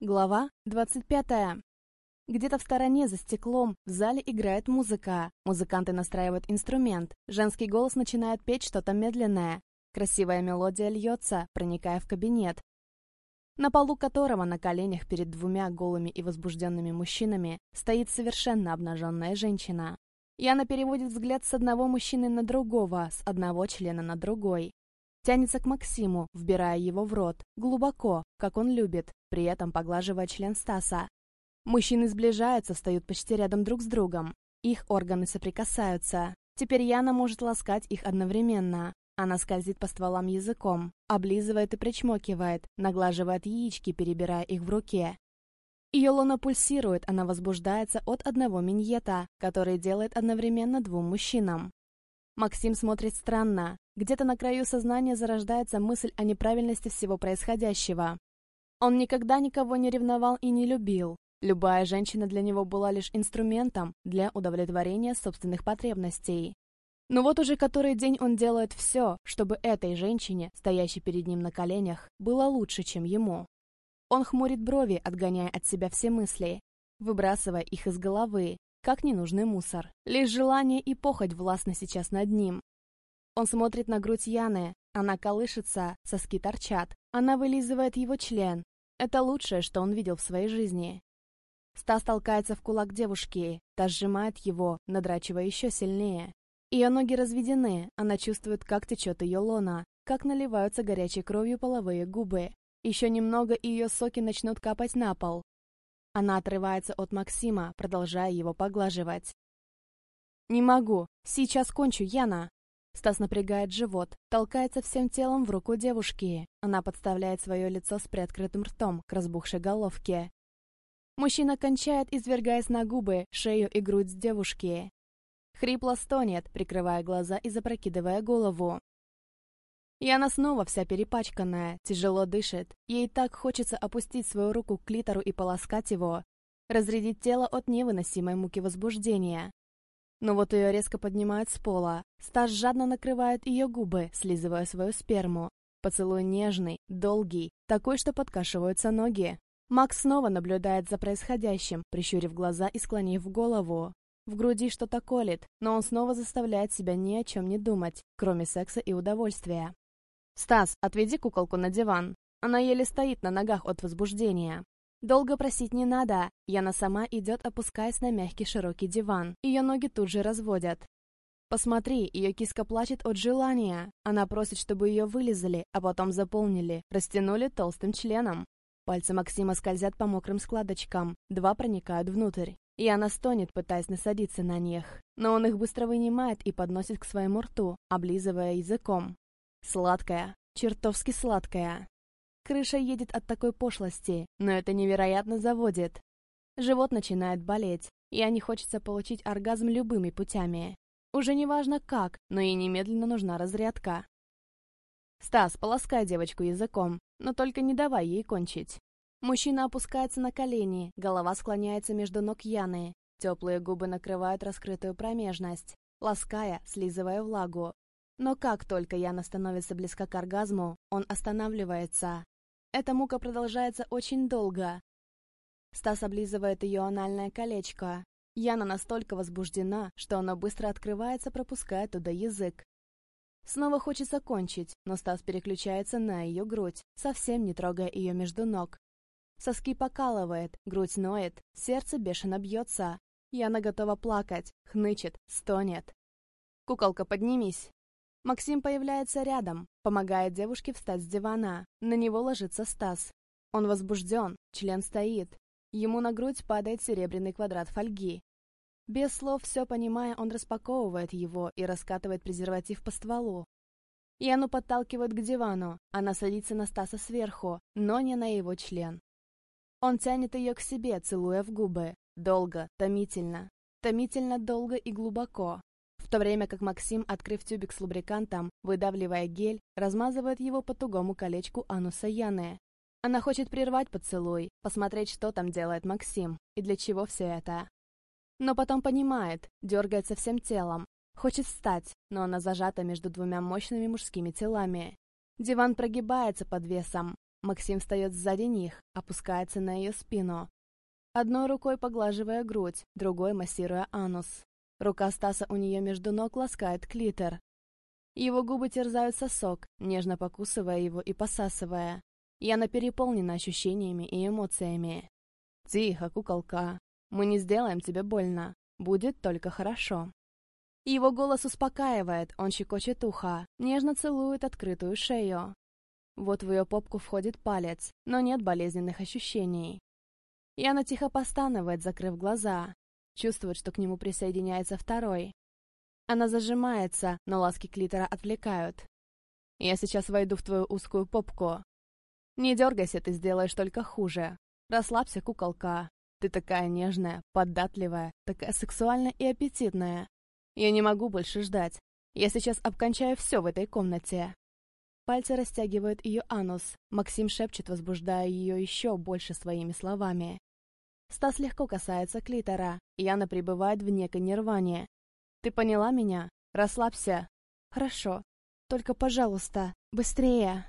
Глава 25. Где-то в стороне, за стеклом, в зале играет музыка. Музыканты настраивают инструмент. Женский голос начинает петь что-то медленное. Красивая мелодия льется, проникая в кабинет, на полу которого на коленях перед двумя голыми и возбужденными мужчинами стоит совершенно обнаженная женщина. Яна переводит взгляд с одного мужчины на другого, с одного члена на другой. Тянется к Максиму, вбирая его в рот, глубоко, как он любит, при этом поглаживая член Стаса. Мужчины сближаются, встают почти рядом друг с другом. Их органы соприкасаются. Теперь Яна может ласкать их одновременно. Она скользит по стволам языком, облизывает и причмокивает, наглаживает яички, перебирая их в руке. Ее лона пульсирует, она возбуждается от одного миньета, который делает одновременно двум мужчинам. Максим смотрит странно. Где-то на краю сознания зарождается мысль о неправильности всего происходящего. Он никогда никого не ревновал и не любил. Любая женщина для него была лишь инструментом для удовлетворения собственных потребностей. Но вот уже который день он делает все, чтобы этой женщине, стоящей перед ним на коленях, было лучше, чем ему. Он хмурит брови, отгоняя от себя все мысли, выбрасывая их из головы, как ненужный мусор. Лишь желание и похоть властны сейчас над ним. Он смотрит на грудь Яны, она колышется, соски торчат. Она вылизывает его член, это лучшее, что он видел в своей жизни. Стас толкается в кулак девушки, та сжимает его, надрачивая еще сильнее. Ее ноги разведены, она чувствует, как течет ее лона, как наливаются горячей кровью половые губы. Еще немного, и ее соки начнут капать на пол. Она отрывается от Максима, продолжая его поглаживать. «Не могу. Сейчас кончу, Яна!» Стас напрягает живот, толкается всем телом в руку девушки. Она подставляет свое лицо с приоткрытым ртом к разбухшей головке. Мужчина кончает, извергаясь на губы, шею и грудь девушки. Хрипло стонет, прикрывая глаза и запрокидывая голову. Яна снова вся перепачканная, тяжело дышит. Ей так хочется опустить свою руку к клитору и полоскать его, разрядить тело от невыносимой муки возбуждения. Но вот ее резко поднимают с пола. Стас жадно накрывает ее губы, слизывая свою сперму. Поцелуй нежный, долгий, такой, что подкашиваются ноги. Макс снова наблюдает за происходящим, прищурив глаза и склонив голову. В груди что-то колет, но он снова заставляет себя ни о чем не думать, кроме секса и удовольствия. «Стас, отведи куколку на диван. Она еле стоит на ногах от возбуждения». Долго просить не надо. Яна сама идет, опускаясь на мягкий широкий диван. Ее ноги тут же разводят. Посмотри, ее киска плачет от желания. Она просит, чтобы ее вылезали, а потом заполнили, растянули толстым членом. Пальцы Максима скользят по мокрым складочкам, два проникают внутрь. И она стонет, пытаясь насадиться на них. Но он их быстро вынимает и подносит к своему рту, облизывая языком. Сладкая, чертовски сладкая. Крыша едет от такой пошлости, но это невероятно заводит. Живот начинает болеть, и не хочется получить оргазм любыми путями. Уже не важно как, но ей немедленно нужна разрядка. «Стас, полоскай девочку языком, но только не давай ей кончить». Мужчина опускается на колени, голова склоняется между ног Яны. Теплые губы накрывают раскрытую промежность, лаская, слизывая влагу. Но как только Яна становится близка к оргазму, он останавливается, эта мука продолжается очень долго. Стас облизывает ее анальное колечко. Яна настолько возбуждена, что оно быстро открывается, пропуская туда язык. Снова хочется кончить, но Стас переключается на ее грудь, совсем не трогая ее между ног. Соски покалывает, грудь ноет, сердце бешено бьется. Яна готова плакать, хнычет, стонет. «Куколка, поднимись!» Максим появляется рядом, помогает девушке встать с дивана. На него ложится Стас. Он возбужден, член стоит. Ему на грудь падает серебряный квадрат фольги. Без слов все понимая, он распаковывает его и раскатывает презерватив по стволу. Яну подталкивают к дивану, она садится на Стаса сверху, но не на его член. Он тянет ее к себе, целуя в губы. Долго, томительно. Томительно долго и глубоко в то время как Максим, открыв тюбик с лубрикантом, выдавливая гель, размазывает его по тугому колечку ануса Яны. Она хочет прервать поцелуй, посмотреть, что там делает Максим, и для чего все это. Но потом понимает, дергается всем телом, хочет встать, но она зажата между двумя мощными мужскими телами. Диван прогибается под весом, Максим встает сзади них, опускается на ее спину. Одной рукой поглаживая грудь, другой массируя анус. Рука Стаса у нее между ног ласкает клитор. Его губы терзают сосок, нежно покусывая его и посасывая. Яна переполнена ощущениями и эмоциями. «Тихо, куколка. Мы не сделаем тебе больно. Будет только хорошо». Его голос успокаивает, он щекочет ухо, нежно целует открытую шею. Вот в ее попку входит палец, но нет болезненных ощущений. Яна тихо постанывает, закрыв глаза. Чувствует, что к нему присоединяется второй. Она зажимается, но ласки клитора отвлекают. «Я сейчас войду в твою узкую попку. Не дергайся, ты сделаешь только хуже. Расслабься, куколка. Ты такая нежная, податливая, такая сексуальная и аппетитная. Я не могу больше ждать. Я сейчас обкончаю все в этой комнате. Пальцы растягивают ее анус. Максим шепчет, возбуждая ее еще больше своими словами. Стас легко касается клитора, Яна пребывает в некой нирване. «Ты поняла меня? Расслабься». «Хорошо. Только, пожалуйста, быстрее».